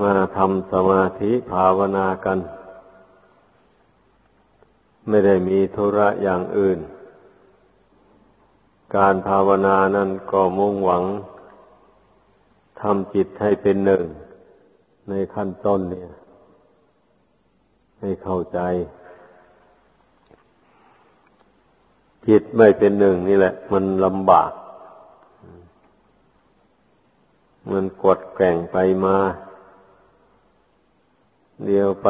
มาทำสมาธิภาวนากัน ไม่ได้มีธุระอย่างอื่น การภาวนานั้นก็มุ่งหวังทำจิตให้เป็นหนึ่ง ในขั้นต้นเนี่ย ให้เข้าใจ จิตไม่เป็นหนึ่งนี่แหละ มันลำบาก มันกดแก่งไปมา เดียวไป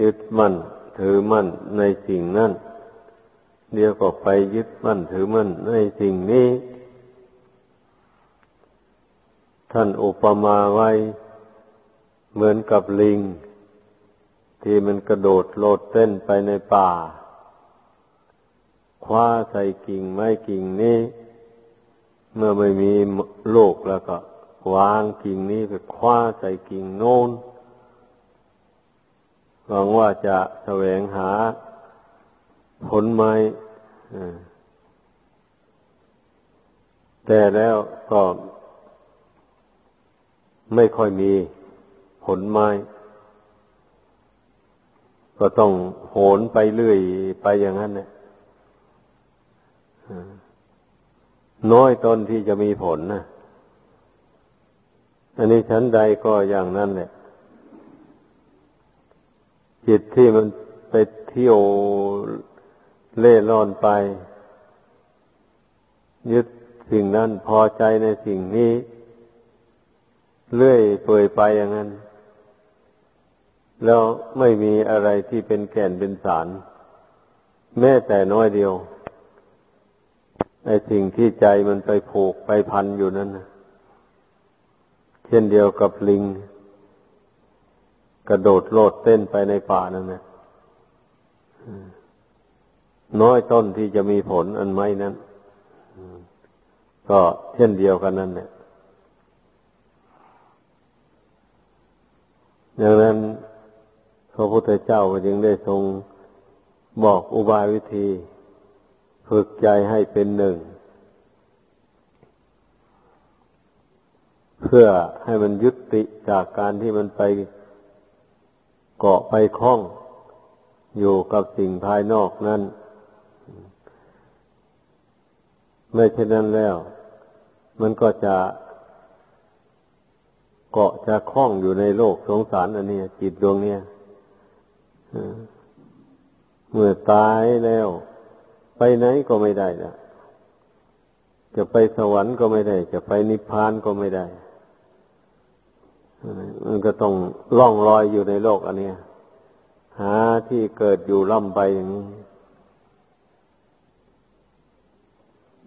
ยึดมั่น ถือมั่นในสิ่งนั้นเดียวก็ไปยึดมั่นถือมั่นในสิ่งนี้ ท่านอุปมาไว้ เหมือนกับลิง ที่มันกระโดดโลดเต้นไปในป่า คว้าใส่กิ่งไม้กิ่งนี้ เมื่อไม่มีโลกแล้วก็ วางกิ่งนี้ไปคว้าใส่กิ่งโน้น หวังว่าจะแสวงหาผลไม้แต่แล้วก็ไม่ค่อยมีผลไม้ ก็ต้องโหนไปเรื่อยไปอย่างนั้นเนี่ยน้อยต้นที่จะมีผลนะอันนี้ชั้นใดก็อย่างนั้นแหละ จิตที่มันไปเที่ยวเล่ร่อนไป ยึดสิ่งนั้นพอใจในสิ่งนี้ เลื่อยเปื่อยไปอย่างนั้น แล้วไม่มีอะไรที่เป็นแก่นเป็นสาร แม้แต่น้อยเดียวไอ้สิ่งที่ใจมันไปผูกไปพันอยู่นั้นนะเช่นเดียวกับลิง กระโดดโลดเต้นไปในป่านั่นนะน้อยต้นที่จะมีผลอันไม่นั้นก็เช่นเดียวกันนั่นแหละดังนั้นพระพุทธเจ้าจึงได้ทรงบอกอุบายวิธี ฝึกใจให้เป็นหนึ่ง เพื่อให้มันยุติจากการที่มันไป เกาะไปคล้อง อยู่กับสิ่งภายนอกนั้นไม่เช่นนั้นแล้ว มันก็จะเกาะจะคล้องอยู่ในโลกสงสารอันนี้จิตดวงเนี้ยเมื่อตายแล้ว ไปไหนก็ไม่ได้ละจะไปสวรรค์ก็ไม่ได้ จะไปนิพพานก็ไม่ได้ มันก็ต้องล่องลอยอยู่ในโลกอันนี้หาที่เกิดอยู่ล่ำไปอย่างนี้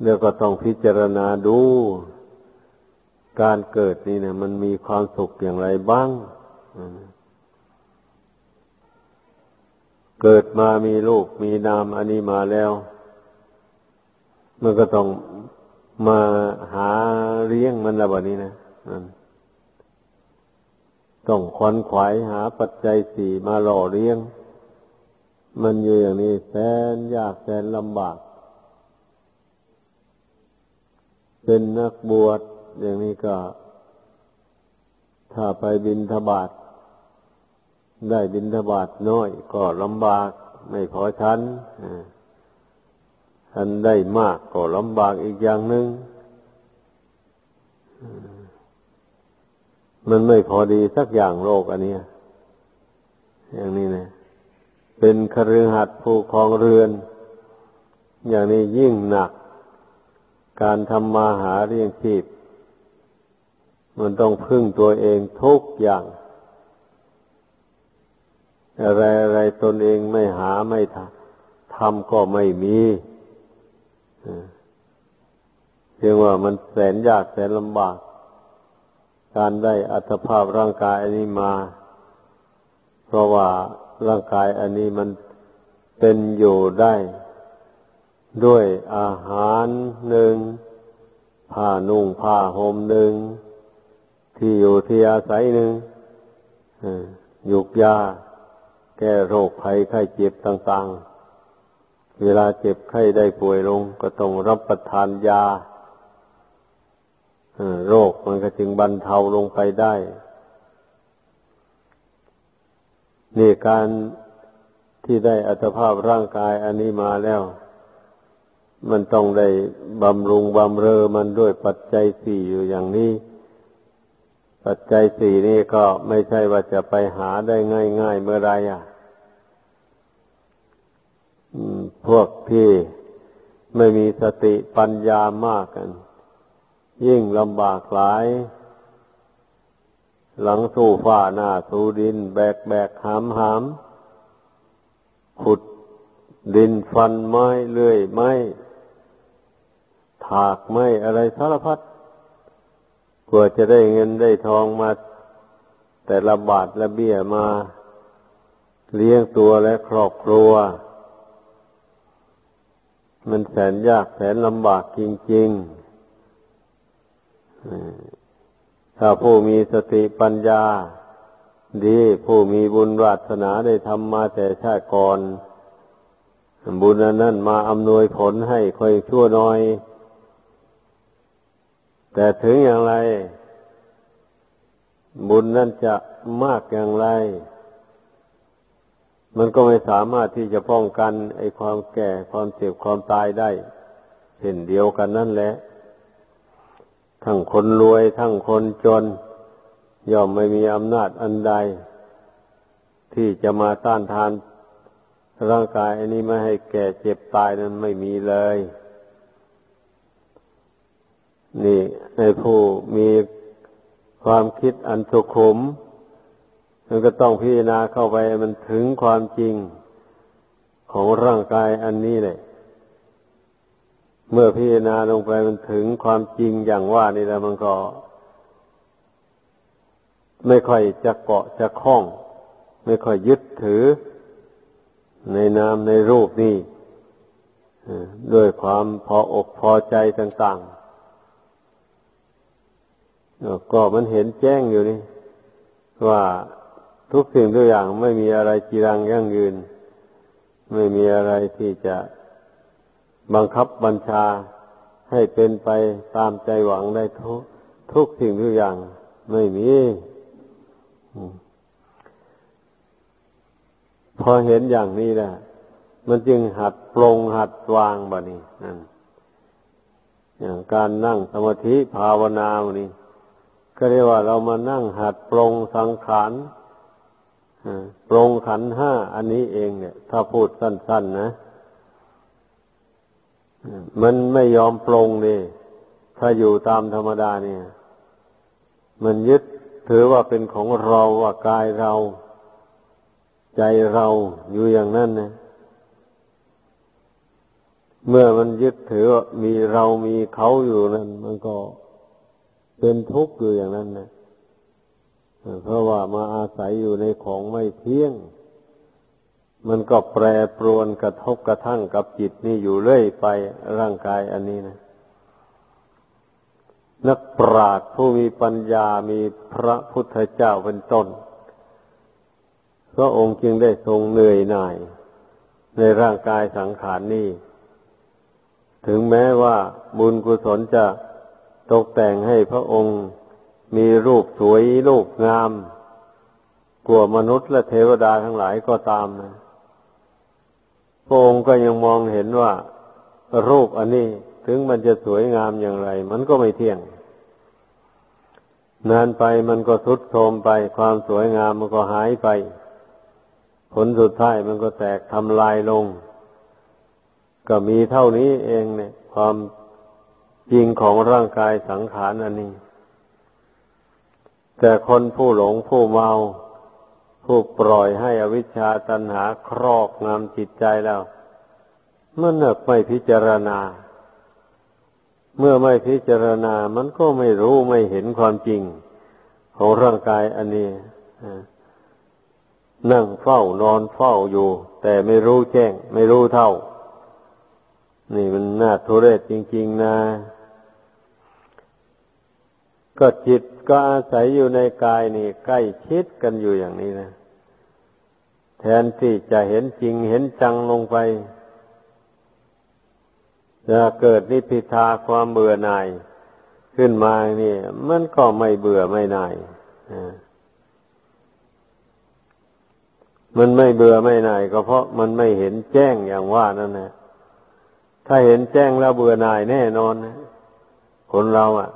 เดี๋ยวก็ต้องพิจารณาดู การเกิดนี่เนี่ย มันมีความสุขอย่างไรบ้าง เกิดมามีลูกมีนามอันนี้มาแล้ว มันก็ต้องมาหาเลี้ยงมันละแบบนี้นะ ต้องควนขวายหาปัจจัยสี่มาหล่อเลี้ยง มันอยู่อย่างนี้แสนยากแสนลำบาก เป็นนักบวชอย่างนี้ก็ ถ้าไปบินทบาทได้บินทบาทน้อย ก็ลำบากไม่พอชั้นทันได้มากก็ลำบากอีกอย่างหนึง่ง มันไม่พอดีสักอย่างโลกอันนี้อย่างนี้นะเป็นคฤหัสถ์ผู้ครองเรือน อย่างนี้ยิ่งหนัก การทำมาหาเลี้ยงชีพ มันต้องพึ่งตัวเองทุกอย่าง อะไรอะไรตนเองไม่หาไม่ทำก็ไม่มีเพียงว่ามันแสนยากแสนลำบาก การได้อัตภาพร่างกายอันนี้มา เพราะว่าร่างกายอันนี้มันเป็นอยู่ได้ ด้วยอาหารหนึ่งผ้านุ่งผ้าห่มหนึ่ง ที่อยู่ที่อาศัยหนึ่งยุกยา แก้โรคภัยไข้เจ็บต่าง ๆ เวลาเจ็บไข้ได้ป่วยลงก็ต้องรับประทานยา โรคมันก็จึงบรรเทาลงไปได้ นี่การที่ได้อัตภาพร่างกายอันนี้มาแล้ว มันต้องได้บำรุงบำเรอมันด้วยปัจจัยสี่อยู่อย่างนี้ ปัจจัยสี่นี่ก็ไม่ใช่ว่าจะไปหาได้ง่าย ๆ เมื่อไรอะพวกที่ไม่มีสติปัญญามากกัน ยิ่งลำบากหลาย หลังสู้ฟ้าหน้าสู้ดิน แบกแบกหามหาม ขุดดินฟันไม้เลื่อยไม้ถากไม้อะไรสารพัดกว่าจะได้เงินได้ทองมา แต่ละบาทละเบี้ยมา เลี้ยงตัวและครอบครัว มันแสนยากแสนลำบากจริง ๆ ถ้าผู้มีสติปัญญา ดีผู้มีบุญวาสนาได้ทำมาแต่ชาติก่อน บุญนั้นมาอำนวยผลให้ค่อยชั่วน้อย แต่ถึงอย่างไร บุญนั้นจะมากอย่างไร มันก็ไม่สามารถที่จะป้องกันไอ้ความแก่ความเจ็บความตายได้เช่นเดียวกันนั่นแหละ ทั้งคนรวยทั้งคนจน ย่อมไม่มีอำนาจอันใด ที่จะมาต้านทาน ร่างกายอันนี้ไม่ให้แก่เจ็บตายนั้นไม่มีเลย นี่ในผู้มีความคิดอันสุขุมมันก็ต้องพิจารณาเข้าไปมันถึงความจริงของร่างกายอันนี้เลย เมื่อพิจารณาลงไปมันถึงความจริงอย่างว่านี่แล้วมันก็ ไม่ค่อยจะเกาะจะคล้อง ไม่ค่อยยึดถือ ในนามในรูปนี่ด้วยความพออกพอใจต่างๆ ก็มันเห็นแจ้งอยู่นี่ ว่าทุกสิ่งทุกอย่างไม่มีอะไรจีรังยั่งยืน ไม่มีอะไรที่จะ บังคับบัญชาให้เป็นไปตามใจหวังได้ทุกทุกสิ่งทุกอย่างไม่มีพอเห็นอย่างนี้แหละมันจึงหัดปรงหัดวางบะนี่นั่นอย่างการนั่งสมาธิภาวนาบะนี่ก็เรียกว่าเรามานั่งหัดปรงสังขารปรงขันห้าอันนี้เองเนี่ย ถ้าพูดสั้น ๆนะ มันไม่ยอมปรงนี่ถ้าอยู่ตามธรรมดาเนี่ย มันยึดถือว่าเป็นของเราว่ากายเรา ใจเราอยู่อย่างนั้นนะเมื่อมันยึดถือมีเรามีเขาอยู่นั้น มันก็เป็นทุกข์อยู่อย่างนั้นนะเพราะว่ามาอาศัยอยู่ในของไม่เที่ยง มันก็แปรปรวนกระทบกระทั่งกับจิตนี่อยู่เรื่อยไปร่างกายอันนี้นะนักปราชญ์ผู้มีปัญญามีพระพุทธเจ้าเป็นต้นพระองค์จึงได้ทรงเหนื่อยหน่าย ในร่างกายสังขารนนี้ ถึงแม้ว่าบุญกุศลจะตกแต่งให้พระองค์มีรูปสวยรูปงาม กว่ามนุษย์และเทวดาทั้งหลายก็ตามนะ พระองค์ก็ยังมองเห็นว่า รูปอันนี้ถึงมันจะสวยงามอย่างไร มันก็ไม่เที่ยง นานไปมันก็ทุดโทรมไป ความสวยงามมันก็หายไป ผลสุดท้ายมันก็แตกทำลายลง ก็มีเท่านี้เองเนี่ย ความจริงของร่างกายสังขารอันนี้ แต่คนผู้หลงผู้เมา ผู้ปล่อยให้อวิชชาตัณหาครอบงำจิตใจแล้ว มันเนกไม่พิจารณา เมื่อไม่พิจารณา มันก็ไม่รู้ไม่เห็นความจริง ของร่างกายอันนี้นั่งเฝ้านอนเฝ้าอยู่ แต่ไม่รู้แจ้ง ไม่รู้เท่า นี่มันน่าทุเรศจริง ๆ นะ ก็จิต ก็อาศัยอยู่ในกายนี่ใกล้ชิดกันอยู่อย่างนี้นะ แทนที่จะเห็นจริงเห็นจังลงไป จะเกิดนิพิทาความเบื่อหน่ายขึ้นมาเนี่ยมันก็ไม่เบื่อไม่น่ายมันไม่เบื่อไม่น่ายก็เพราะมันไม่เห็นแจ้งอย่างว่านั่นแหละถ้าเห็นแจ้งแล้วเบื่อหน่ายแน่นอนนะคนเราอะ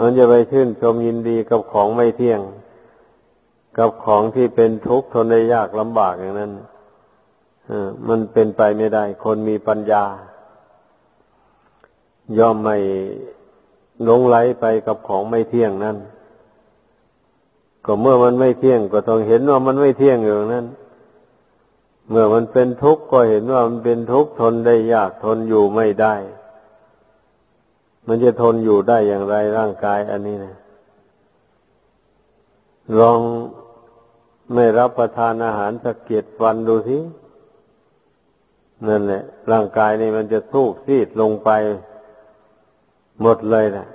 มันจะไปชื่นชมยินดีกับของไม่เที่ยง กับของที่เป็นทุกข์ทนได้ยากลำบากอย่างนั้นมันเป็นไปไม่ได้ คนมีปัญญา ย่อมไม่หลงไหลไปกับของไม่เที่ยงนั้นก็เมื่อมันไม่เที่ยงก็ต้องเห็นว่ามันไม่เที่ยงอยู่นั้น เมื่อมันเป็นทุกข์ก็เห็นว่ามันเป็นทุกข์ทนได้ยากทนอยู่ไม่ได้ มันจะทนอยู่ได้อย่างไรร่างกายอันนี้นะลองไม่รับประทานอาหารสักเกียรวันดูสินั่นแหละ ร่างกายนี่มันจะทุกซีดลงไปหมดเลยนะ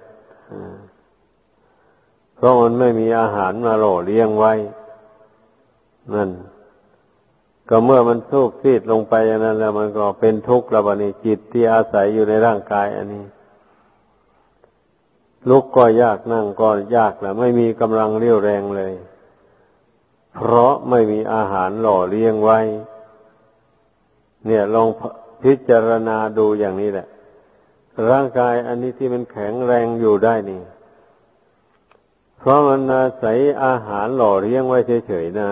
เพราะมันไม่มีอาหารมาหล่อเลี้ยงไว้ นั่น ก็เมื่อมันทุกซีดลงไปอย่างนั้น แล้วมันก็เป็นทุกข์ระบาดนี้จิตที่อาศัยอยู่ในร่างกาย อันนี้ ลุกก็ยากนั่งก็ยากแหละไม่มีกำลังเรี่ยวแรงเลย เพราะไม่มีอาหารหล่อเลี้ยงไว้ เนี่ยลองพิจารณาดูอย่างนี้แหละ ร่างกายอันนี้ที่มันแข็งแรงอยู่ได้นี่ เพราะมันอาศัยอาหารหล่อเลี้ยงไว้เฉยๆนะ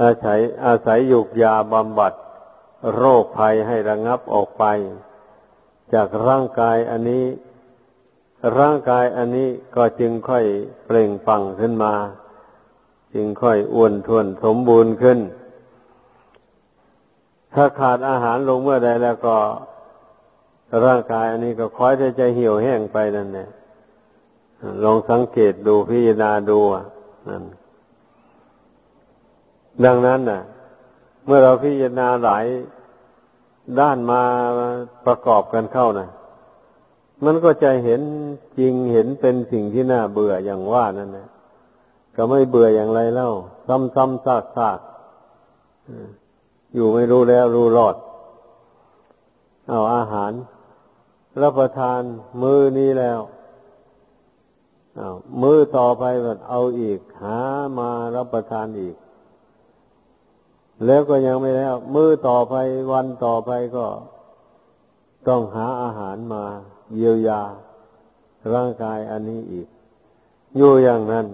อาศัยอาศัยยุกยาบำบัด โรคภัยให้ระงับออกไป จากร่างกายอันนี้ ร่างกายอันนี้ก็จึงค่อยเปล่งปังขึ้นมา จึงค่อยอ้วนท้วนสมบูรณ์ขึ้น ถ้าขาดอาหารลงเมื่อใดแล้วก็ ร่างกายอันนี้ก็คอยจะใจเหี่ยวแห้งไปนั่นแหละลองสังเกตดูพิจารณาดูนั่นดังนั้นน่ะ เมื่อเราพิจารณาหลายด้านมาประกอบกันเข้านะ่ะ มันก็จะเห็นจริงเห็นเป็นสิ่งที่น่าเบื่ออย่างว่านั่นนะก็ไม่เบื่ออย่างไรเล่า ซ้ำๆซากๆอยู่ไม่รู้แล้วรู้รอด เอาอาหาร รับประทานมือนี้แล้วอามือต่อไปแบบเอาอีก หามารับประทานอีก แล้วก็ยังไม่แล้ว มือต่อไปวันต่อไปก็ต้องหาอาหารมา เยียวยาร่างกายอันนี้อีก อยู่อย่างนั้น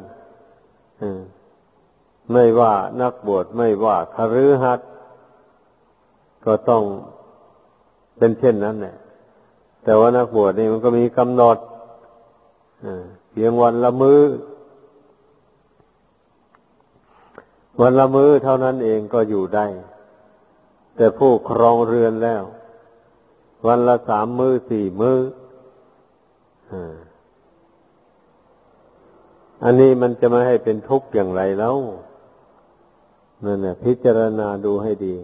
ไม่ว่านักบวชไม่ว่าคฤหัสถ์ก็ต้องเป็นเช่นนั้นแหละแต่ว่านักบวชนี่มันก็มีกำหนดเพียงวันละมือ้อ วันละมื้อเท่านั้นเองก็อยู่ได้ แต่ผู้ครองเรือนแล้ว วันละสามมือ้อสี่มือ้อ อันนี้มันจะไม่ให้เป็นทุกข์อย่างไรแล้วนั่นแหละพิจารณาดูให้ดี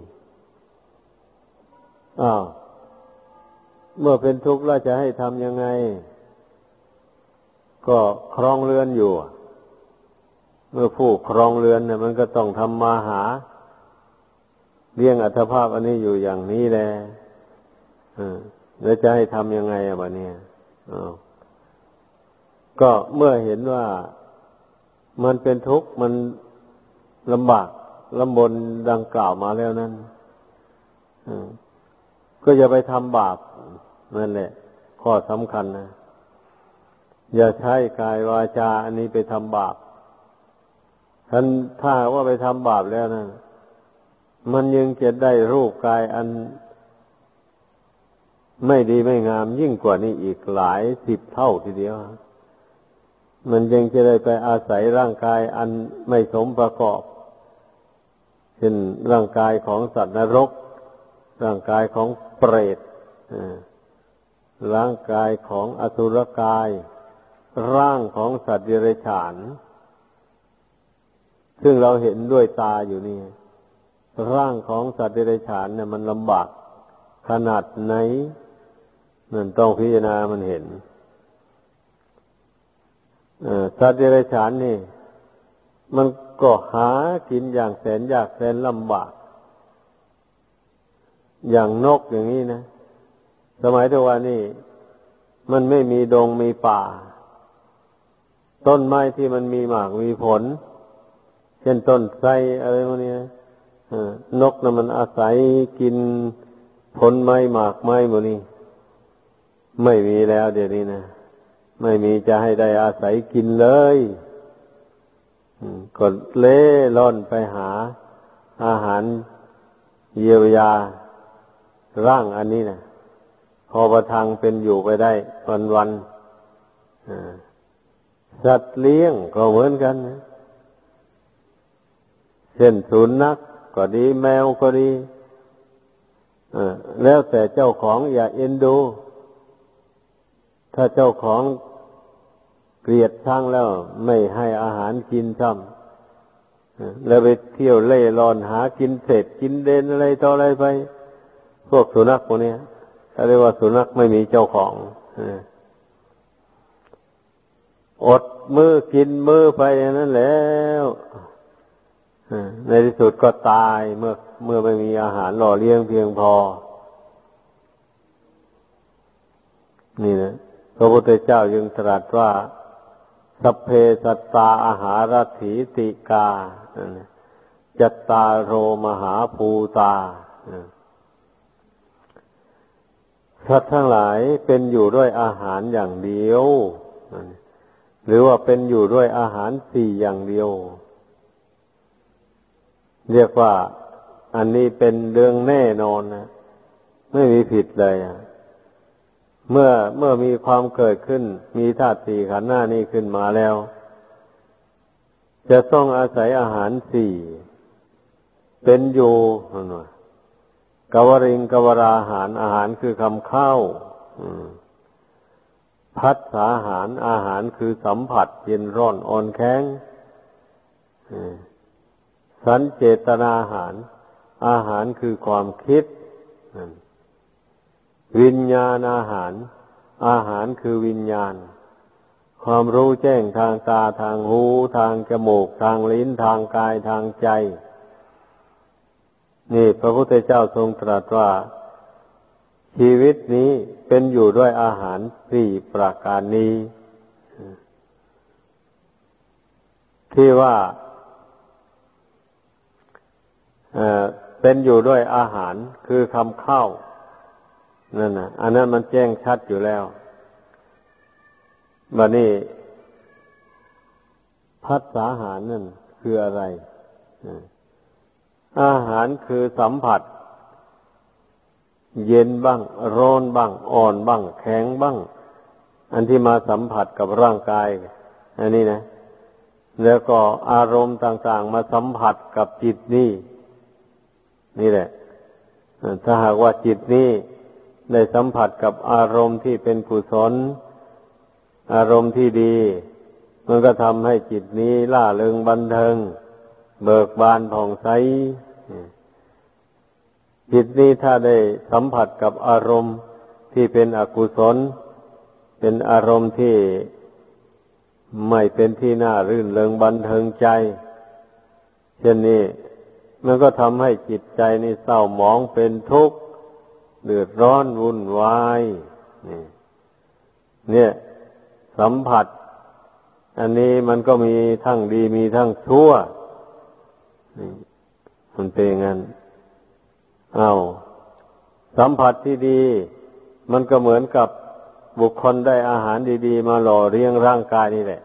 อ้าว เมื่อเป็นทุกข์แล้วจะให้ทำยังไง ก็ครองเรือนอยู่ เมื่อผู้ครองเรือนเนี่ยมันก็ต้องทำมาหา เลี้ยงอัตภาพอันนี้อยู่อย่างนี้แหละแล้วจะให้ทำยังไงอะบะเนี่ย ก็เมื่อเห็นว่ามันเป็นทุกข์มันลำบากลำบนดังกล่าวมาแล้วนั้นก็อย่าไปทำบาปนั่นแหละ ข้อสำคัญนะ อย่าใช้กายวาจา อันนี้ไปทำบาปท่านถ้าว่าไปทำบาปแล้วนะมันยังจะได้รูปกายอัน ไม่ดีไม่งามยิ่งกว่านี้อีกหลายสิบเท่าทีเดียว มันยังจะได้ไปอาศัยร่างกายอันไม่สมประกอบเช่นร่างกายของสัตว์นรก ร่างกายของเปรตร่างกายของอสุรกาย ร่างของสัตว์เดรัจฉาน ซึ่งเราเห็นด้วยตาอยู่นี่ ร่างของสัตว์เดรัจฉานเนี่ยมันลำบากขนาดไหนนั่นต้องพิจารณามันเห็น สัตว์เดรัจฉานนี่ มันก็หากินอย่างแสนยากแสนลำบาก อย่างนกอย่างนี้นะ สมัยทุกวันนี้มันไม่มีดงมีป่า ต้นไม้ที่มันมีหมากมีผล เช่นต้นไทรอะไรพวกนี้นกนะ่ะมันอาศัยกินผลไม้หมากไม้หมดนี้ ไม่มีแล้วเดี๋ยวนี้นะ ไม่มีจะให้ได้อาศัยกินเลยก็เล่ล่อนไปหาอาหารเยียวยาร่างอันนี้นะพอประทังเป็นอยู่ไปได้วันวันสัตว์เลี้ยงก็เหมือนกันนะเช่นสุนัขกก็ดีแมวก็ดีแล้วแต่เจ้าของอย่าเอ็นดู ถ้าเจ้าของ เกลียดช่างแล้วไม่ให้อาหารกินซ้ำแล้วไปเที่ยวเล่ร่อนหากินเศษกินเดนอะไรต่ออะไรไป พวกสุนัขพวกนี้เขาเรียกว่าสุนัขไม่มีเจ้าของอดมือกินมือไปอย่างนั้นแล้วในที่สุดก็ตายเมื่อเมื่อไม่มีอาหารหล่อเลี้ยงเพียงพอ นี่นะพระพุทธเจ้ายังตรัสว่า สเพสัตตาอาหารถีติกาจัตตาโรมหาภูตาสัตว์ทั้งหลายเป็นอยู่ด้วยอาหารอย่างเดียว หรือว่าเป็นอยู่ด้วยอาหารสี่อย่างเดียว เรียกว่าอันนี้เป็นเรื่องแน่นอนนะไม่มีผิดเลยอะ เมื่อเมื่อมีความเกิดขึ้น มีธาตุสี่ขันธ์หน้านี้ขึ้นมาแล้ว จะต้องอาศัยอาหารสี่เป็นอยู่หน่อยกวริงกวราอาหารอาหารคือคำข้าวพัดสาหารอาหารคือสัมผัสเย็นร้อนอ่อนแข็งสันเจตนาอาหาร อาหารคือความคิด วิญญาณอาหาร อาหารคือวิญญาณ ความรู้แจ้งทางตาทางหู ทางจมูก ทางลิ้นทางกายทางใจ นี่พระพุทธเจ้าทรงตรัสว่า ชีวิตนี้เป็นอยู่ด้วยอาหารสี่ประการนี้ ที่ว่าเป็นอยู่ด้วยอาหารคือคำเข้า นั่นนะอันนั้นมันแจ้งชัดอยู่แล้วบัดนี้พัฒสาหารนั่นคืออะไร อาหารคือสัมผัส เย็นบ้าง ร้อนบ้าง อ่อนบ้าง แข็งบ้าง อันที่มาสัมผัสกับร่างกาย อันนี้นะ แล้วก็อารมณ์ต่างๆ มาสัมผัสกับจิตนี่ นี่แหละ ถ้าหากว่าจิตนี้ ได้สัมผัสกับอารมณ์ที่เป็นกุศลอารมณ์ที่ดี มันก็ทำให้จิตนี้ล่าเริงบันเทิง เบิกบานผ่องใสจิตนี้ถ้าได้สัมผัสกับอารมณ์ที่เป็นอกุศล เป็นอารมณ์ที่ไม่เป็นที่น่ารื่นเริงบันเทิงใจ เช่นนี้ มันก็ทำให้จิตใจนี่เศร้าหมองเป็นทุกข์ เดือดร้อนวุ่นวายนี่เนี่ย สัมผัส อันนี้มันก็มีทั้งดีมีทั้งชั่วมันเป็นงั้นเอาสัมผัสที่ดี มันก็เหมือนกับบุคคลได้อาหารดีๆ มาหล่อเลี้ยงร่างกายนี่แหละ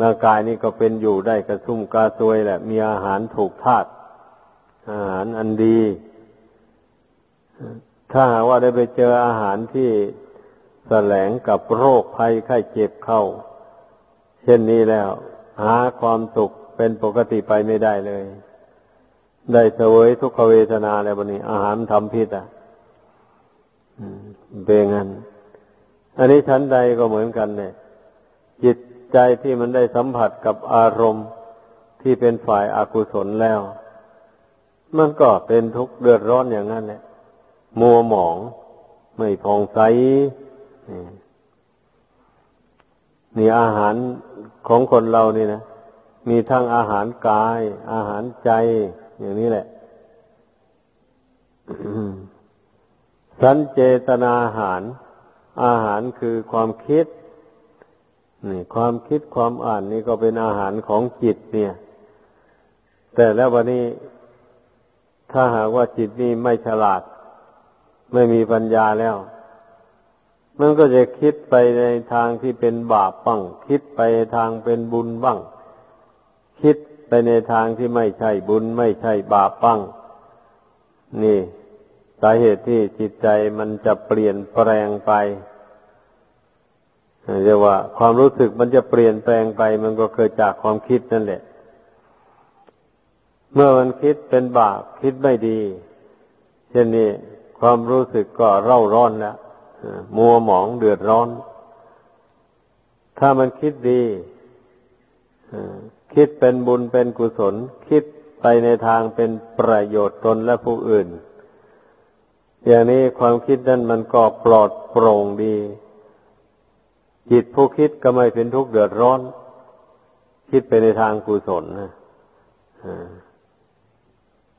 ร่างกายนี้ก็เป็นอยู่ได้กระชุ่มกระซวยแหละ มีอาหารถูกธาตุอาหารอันดี ถ้าว่าได้ไปเจออาหารที่แสลงกับโรคภัยไข้เจ็บเข้า เช่นนี้แล้ว หาความสุขเป็นปกติไปไม่ได้เลย ได้เสวยทุกขเวทนาแล้ววันนี้ อาหารทำพิษอะเบงันอันนี้ชั้นใดก็เหมือนกันเนี่ย จิตใจที่มันได้สัมผัสกับอารมณ์ที่เป็นฝ่ายอากุศลแล้ว มันก็เป็นทุกข์เดือดร้อนอย่างนั้นแหละ มัวหมอง ไม่พองใสนี่อาหารของคนเรานี่นะมีทั้งอาหารกาย อาหารใจ อย่างนี้แหละสันเจตนาอาหาร อาหารคือความคิดนี่ความคิดความอ่านนี่ก็เป็นอาหารของจิตเนี่ย แต่แล้ววันนี้ ถ้าหากว่าจิตนี่ไม่ฉลาด ไม่มีปัญญาแล้ว มันก็จะคิดไปในทางที่เป็นบาปบ้าง คิดไปในทางเป็นบุญบ้าง คิดไปในทางที่ไม่ใช่บุญไม่ใช่บาปบ้าง นี่สาเหตุที่จิตใจมันจะเปลี่ยนแปลงไปเรียกว่า ความรู้สึกมันจะเปลี่ยนแปลงไป มันก็เกิดจากความคิดนั่นแหละ เมื่อมันคิดเป็นบาปคิดไม่ดี เช่นนี้ ความรู้สึกก็เร่าร้อนแล้วมัวหมองเดือดร้อน ถ้ามันคิดดีคิดเป็นบุญเป็นกุศล คิดไปในทางเป็นประโยชน์ตนและผู้อื่น อย่างนี้ความคิดนั้นมันก็ปลอดโปร่งดี จิตผู้คิดก็ไม่เป็นทุกข์เดือดร้อน คิดไปในทางกุศลนะ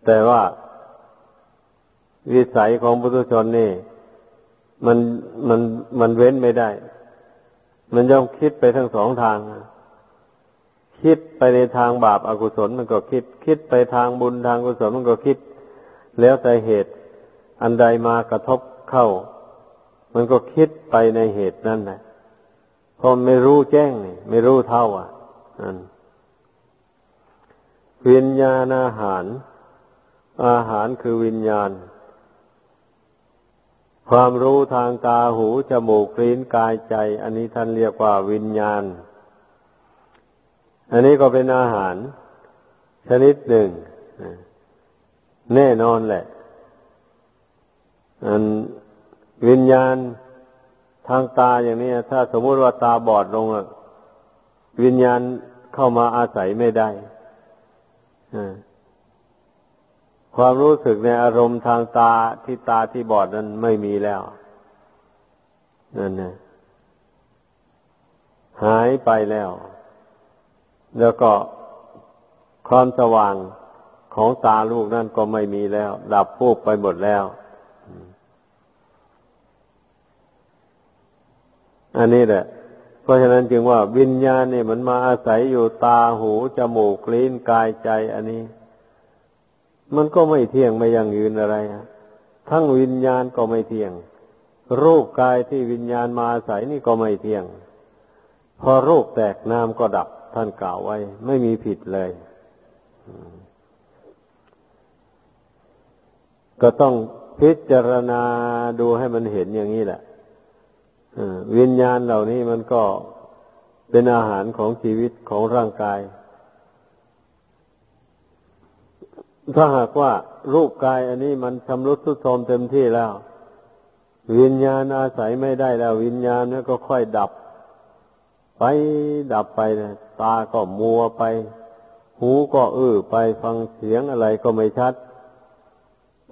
แต่ว่า วิสัยของพุทุชนนี่ มันมันมันเว้นไม่ได้ มันย่อมคิดไปทั้งสองทาง คิดไปในทางบาปอากุศลมันก็คิด คิดไปทางบุญทางกุศลมันก็คิด แล้วแต่เหตุ อันใดมากระทบเข้า มันก็คิดไปในเหตุนั้นนะพอไม่รู้แจ้งนี่ไม่รู้เท่า อะนันวิญญาณอาหาร อาหารคือวิญญาณ ความรู้ทางตาหูจมูกลิ้นกายใจ อันนี้ท่านเรียกว่าวิญญาณ อันนี้ก็เป็นอาหาร ชนิดหนึ่ง แน่นอนแหละ อันวิญญาณทางตาอย่างนี้ถ้าสมมติว่าตาบอดลงวิญญาณเข้ามาอาศัยไม่ได้ ความรู้สึกในอารมณ์ทางตาที่ตาที่บอดนั้นไม่มีแล้วนั่นนะหายไปแล้ว แล้วก็ความสว่างของตาลูกนั่นก็ไม่มีแล้ว ดับพูบไปหมดแล้ว อันนี้แหละ เพราะฉะนั้นจึงว่าวิญญาณเนี่ยมันมาอาศัยอยู่ตาหูจมูกลิ้นกายใจ อันนี้ มันก็ไม่เที่ยงไม่ยั่งยืนอะไรทั้งวิญญาณก็ไม่เที่ยง รูปกายที่วิญญาณมาอาศัยนี่ก็ไม่เที่ยง พอรูปแตกน้ำก็ดับท่านกล่าวไว้ ไม่มีผิดเลยก็ต้องพิจารณาดูให้มันเห็นอย่างนี้แหละวิญญาณเหล่านี้มันก็เป็นอาหารของชีวิตของร่างกาย ถ้าหากว่ารูปกายอันนี้มันชำรุดทรุดโทรมเต็มที่แล้ว วิญญาณอาศัยไม่ได้แล้ว วิญญาณนี่ก็ค่อยดับ ไปดับไปนะตาก็มัวไป หูก็อื้อไปฟังเสียงอะไรก็ไม่ชัด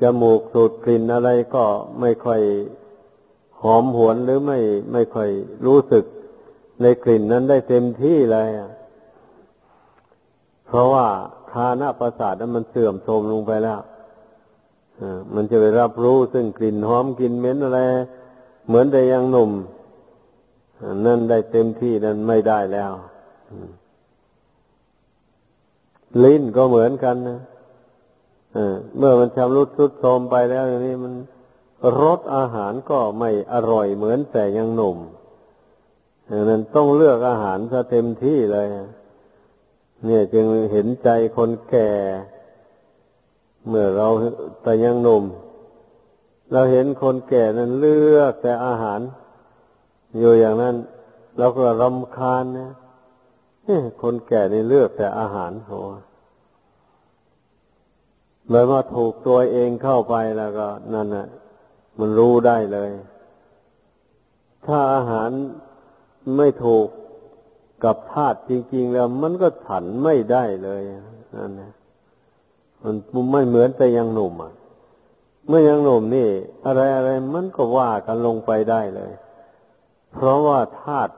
จมูกสูดกลิ่นอะไรก็ไม่ค่อยหอมหวนหรือไม่ไม่ค่อยรู้สึกในกลิ่นนั้นได้เต็มที่เลยเพราะว่า คานาประสาทนั้นมันเสื่อมโทรมลงไปแล้วมันจะไปรับรู้ซึ่งกลิ่นหอมกลิ่นเหม็นอะไร เหมือนแต่ยังหนุ่มนั่นได้เต็มที่นั้นไม่ได้แล้วลิ้นก็เหมือนกันนะเมื่อมันชำรุดทุดโทรมไปแล้วอย่างนี้มันรสอาหารก็ไม่อร่อยเหมือนแต่ยังหนุ่มดังนั้นต้องเลือกอาหารซะเต็มที่เลย เนี่ยจึงเห็นใจคนแก่ เมื่อเราแต่ยังหนุ่ม เราเห็นคนแก่นั้นเลือกแต่อาหาร อยู่อย่างนั้นเราก็รำคาญนะคนแก่นี่เลือกแต่อาหารโหเมื่อว่าถูกตัวเองเข้าไปแล้วก็นั่นน่ะ มันรู้ได้เลย ถ้าอาหารไม่ถูก กับธาตุจริง ๆ แล้วมันก็ฉันไม่ได้เลยนั่นนะมันไม่เหมือนแต่ยังหนุ่มอะ เมื่อยังหนุ่มนี่ อะไรอะไรมันก็ว่ากันลงไปได้เลย เพราะว่าธาตุ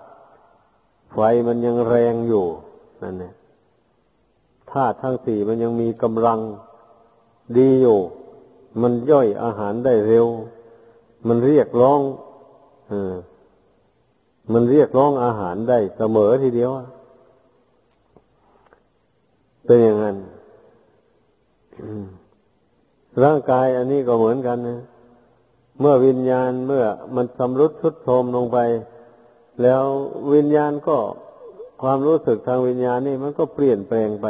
ไฟมันยังแรงอยู่นั่นเนี่ยธาตุทั้งสี่มันยังมีกำลังดีอยู่ มันย่อยอาหารได้เร็ว มันเรียกร้องเออ มันเรียกร้องอาหารได้เสมอทีเดียวเป็นอย่างนั้นร่างกายอันนี้ก็เหมือนกันนะเมื่อวิญญาณเมื่อมันสำรุดทุดโทมลงไป แล้ววิญญาณก็ความรู้สึกทางวิญญาณนี่มันก็เปลี่ยนแปลงไป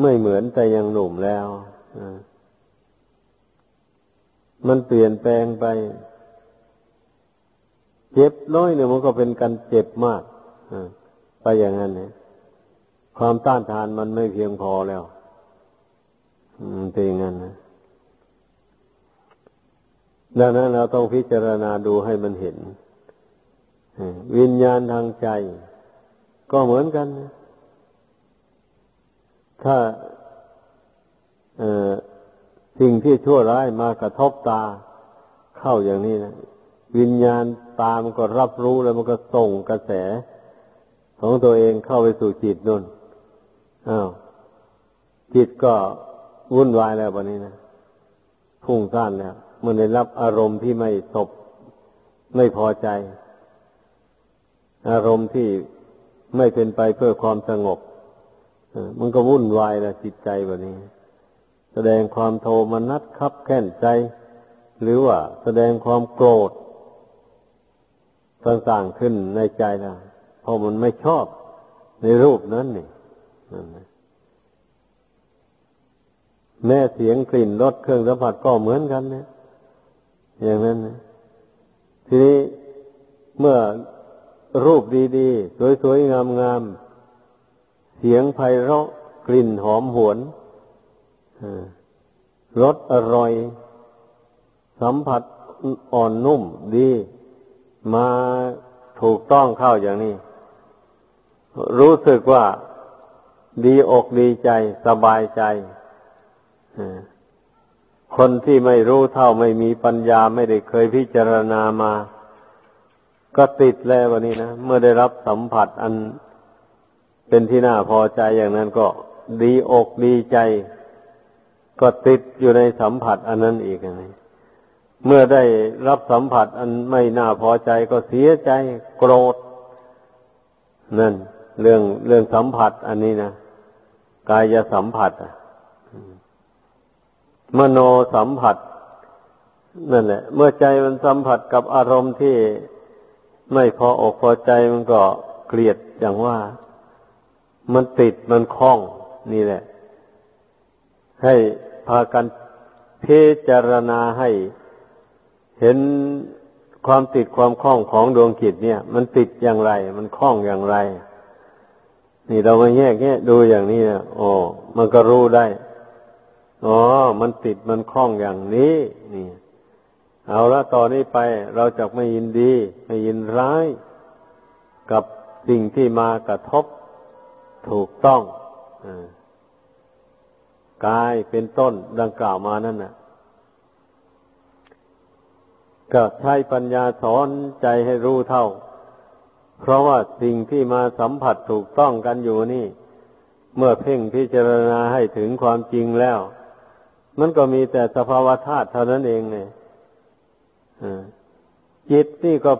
ไม่เหมือนแต่ยังหนุ่มแล้วมันเปลี่ยนแปลงไป เจ็บน้อยเนี่ยมันก็เป็นการเจ็บมากไปอย่างนั้นเนี่ยความต้านทานมันไม่เพียงพอแล้วเป็นอย่างนั้นนะดังนั้นเราต้องพิจารณาดูให้มันเห็นวิญญาณทางใจ ก็เหมือนกัน ถ้าสิ่งที่ชั่วร้ายมากระทบตาเข้าอย่างนี้นะ วิญญาณตามันก็รับรู้แล้วมันก็ส่งกระแส ของตัวเองเข้าไปสู่จิตนุ่นอ้าวจิตก็วุ่นวายแล้ววันนี้นะพุ่งซ่านแล้วมันได้รับอารมณ์ที่ไม่สบไม่พอใจ อารมณ์ที่ไม่เป็นไปเพื่อความสงบมันก็วุ่นวายแล้วจิตใจแบบนี้ แสดงความโทมนัสคับแค้นใจ หรือว่าแสดงความโกรธ ต่างๆขึ้นในใจนะเพราะมันไม่ชอบในรูปนั้นนี่แม่เสียงกลิ่นรสเครื่องสัมผัสก็เหมือนกันเนี่ยอย่างนั้นนะทีนี้เมื่อรูปดีๆ สวยๆ งามๆ เสียงไพเราะกลิ่นหอมหวนรสอร่อย สัมผัสอ่อนนุ่มดี มาถูกต้องเข้าอย่างนี้ รู้สึกว่าดีอกดีใจสบายใจ คนที่ไม่รู้เท่าไม่มีปัญญาไม่ได้เคยพิจารณามา ก็ติดแล้ววันนี้นะ เมื่อได้รับสัมผัสอันเป็นที่น่าพอใจอย่างนั้นก็ดีอกดีใจ ก็ติดอยู่ในสัมผัสอันนั้นอีกนะ เมื่อได้รับสัมผัสอันไม่น่าพอใจก็เสียใจโกรธ นั่น เรื่องเรื่องสัมผัสอันนี้นะกายสัมผัสอะมโนสัมผัส นั่นแหละ เมื่อใจมันสัมผัสกับอารมณ์ที่ไม่พออกพอใจมันก็เกลียดอย่างว่า มันติดมันคล้อง นี่แหละ ให้พากันพิจารณาให้ เห็นความติดความคล้องของดวงจิตเนี่ย มันติดอย่างไร มันคล้องอย่างไร นี่เรามาแยกแยะดูอย่างนี้นะโอ้มันก็รู้ได้อ๋อมันติดมันคล้องอย่างนี้ นี่ เอาละต่อนนี้ไปเราจะไม่ยินดี ไม่ยินร้าย กับสิ่งที่มากระทบถูกต้องอกายเป็นต้นดังกล่าวมานั่นน่ะ ก็ใช้ปัญญาสอนใจให้รู้เท่า เพราะว่าสิ่งที่มาสัมผัสถูกต้องกันอยู่นี่ เมื่อเพ่งพิจารณาให้ถึงความจริงแล้ว มันก็มีแต่สภาวะธาตุเท่านั้นเองเนี่ยจิตนี่ก็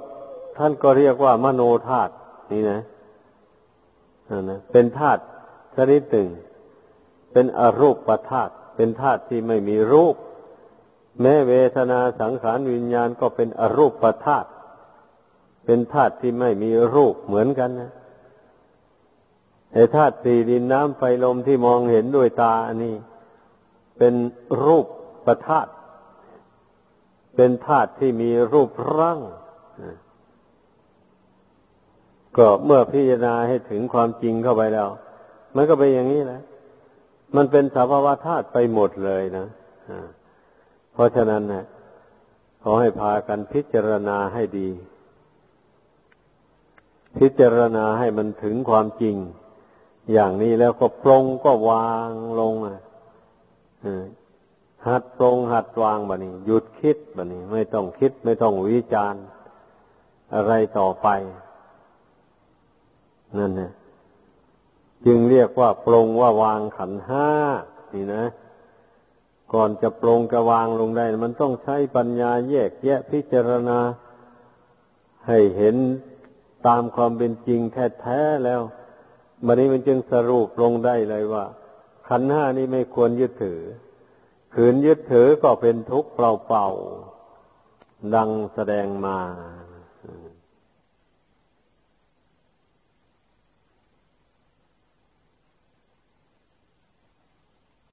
ท่านก็เรียกว่ามโนธาตุนี่นะนะเป็นธาตุชนิดหนึ่ง เป็นอรูปธาตุเป็นธาตุที่ไม่มีรูป แม้เวทนาสังขารวิญญาณก็เป็นอรูปประธาตุเป็นธาตุที่ไม่มีรูปเหมือนกันนะไอ้ธาตุสี่ดินน้ำไฟลมที่มองเห็นด้วยตาอันนี้ เป็นรูปประธาตเป็นธาตุที่มีรูปร่างก็เมื่อพิจารณาให้ถึงความจริงเข้าไปแล้ว มันก็เป็นอย่างนี้แหละ มันเป็นสภาวะธาตุไปหมดเลยนะเพ ราะฉะนั้นนะขอให้พากันพิจารณาให้ดี พิจารณาให้มันถึงความจริง อย่างนี้แล้วก็ปรงก็วางลงอะหัดตรงหัดวางบะนี้ หยุดคิดบะนี้ ไม่ต้องคิดไม่ต้องวิจารณ์ อะไรต่อไป นั่นนี่ยจึงเรียกว่าปรงว่าวางขันห้านี่นะ ก่อนจะปรงจะวางลงได้ มันต้องใช้ปัญญาแยกแยะพิจารณา ให้เห็นตามความเป็นจริงแท้ๆแล้วมันนี้มันจึงสรุปลงได้เลยว่า ขันห้านี้ไม่ควรยึดถือ ขืนยึดถือก็เป็นทุกข์เปล่าๆดังแสดงมา